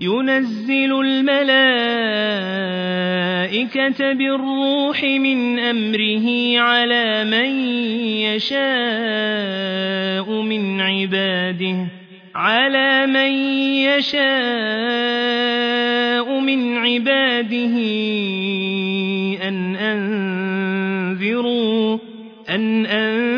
ينزل الملائكة بالروح من أمره على من يشاء من عباده على من يشاء من عباده أن أنذروا أن أنذروا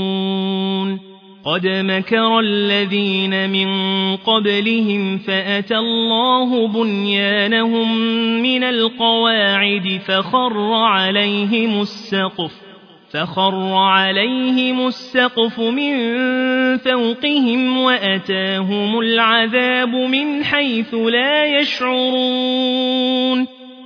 قد مكر الذين من قبلهم فأتى الله بنيانهم من القواعد فخر عليهم السقف فخر عليهم السقف من فوقهم وأتاهم العذاب من حيث لا يشعرون.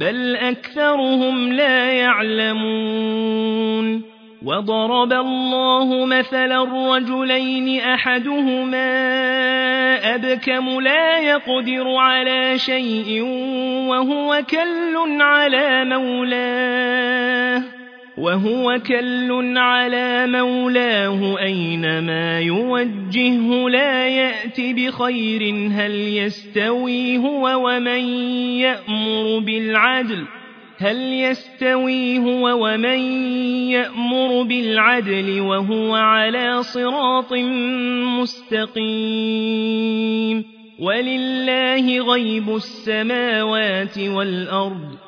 بل أكثرهم لا يعلمون. وضرب الله مثلا الرجلين أحدهما أبكم لا يقدر على شيء وهو كل على مولاه. وهو كل على مولاه أينما يوجهه لا يأت بخير هل يستوي هو ومن يأمر بالعدل هل يستوي هو ومن يأمر بالعدل وهو على صراط مستقيم ولله غيب السماوات والأرض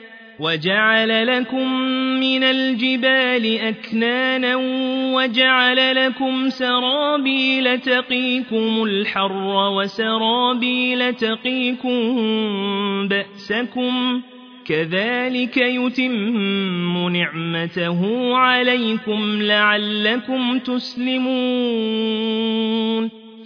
وجعل لكم من الجبال أكنانا وجعل لكم سرابيل تقيكم الحر وسرابيل تقيكم بأسكم كذلك يتم نعمته عليكم لعلكم تسلمون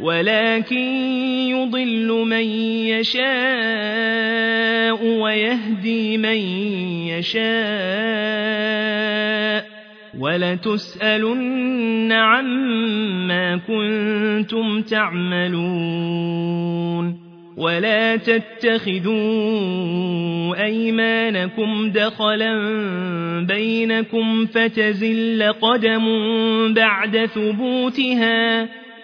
ولكن يضل من يشاء ويهدي من يشاء. ولتسألن عما كنتم تعملون. ولا تتخذوا أيمانكم دخلا بينكم فتزل قدم بعد ثبوتها.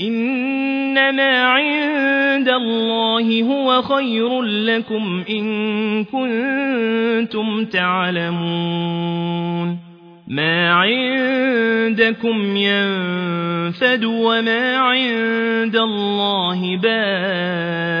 إنما عند الله هو خير لكم إن كنتم تعلمون. ما عندكم ينفد وما عند الله باق.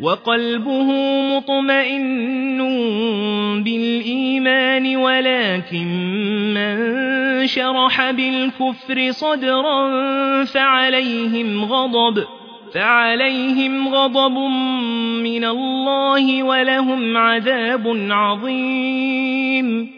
وقلبه مطمئن بالإيمان ولكن من شرح بالكفر صدرا فعليهم غضب فعليهم غضب من الله ولهم عذاب عظيم.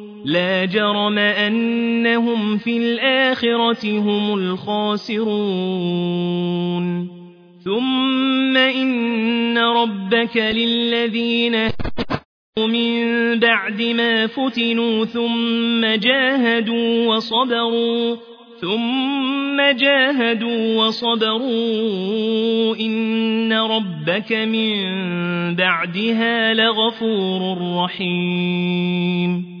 لا جرم أنهم في الآخرة هم الخاسرون. ثم إن ربك للذين من بعد ما فتنوا ثم جاهدوا وصبروا ثم جاهدوا وصبروا. إن ربك من بعدها لغفور رحيم.